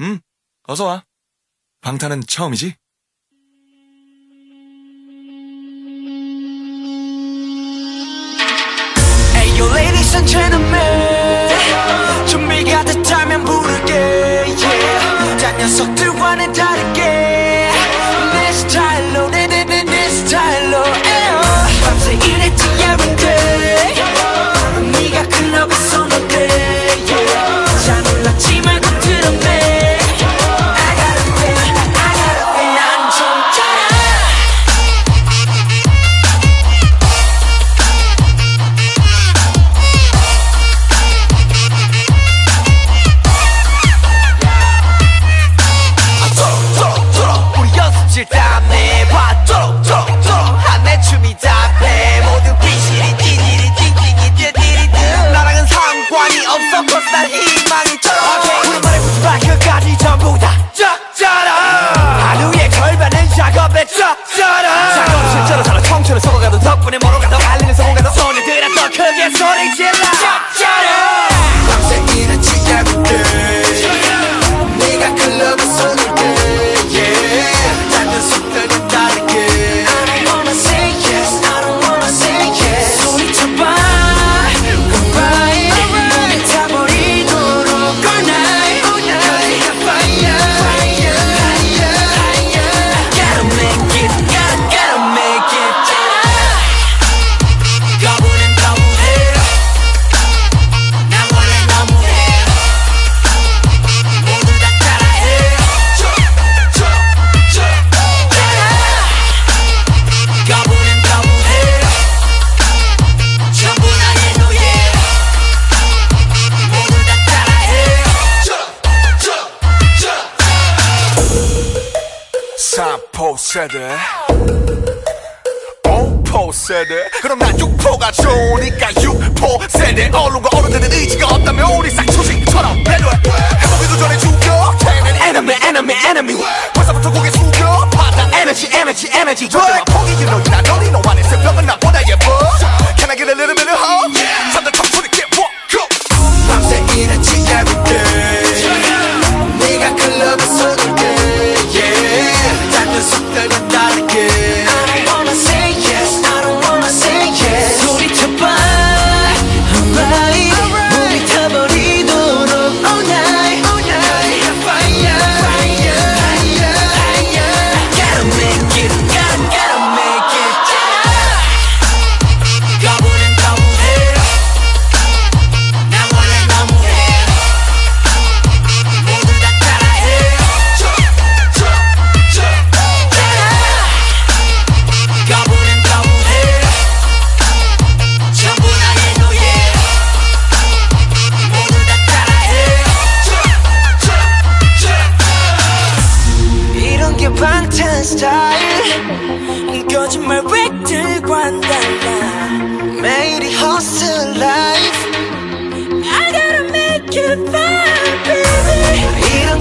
응, 어서 와. 방탄은 처음이지? 준비가 됐다면 부를게 yeah. 자 녀석들 세대 오포 세대 그럼 난 육포가 좋으니까 육포 세대 얼른과 어른들은 의지가 없다면 우리 싹초식처럼 배려해. 해보기도 전에 죽여. 걔는 enemy enemy enemy. 벌써부터 고개 숙여. 받아 에너지 에너지 에너지 절대 포기기 너희나. 너희 너와 내 새벽은 나보다 예뻐. Can I get a little bit of hope? 반찬 스타일 거짓말 왜 들고 한다나 매일이 hustle life I gotta make it fun baby 이런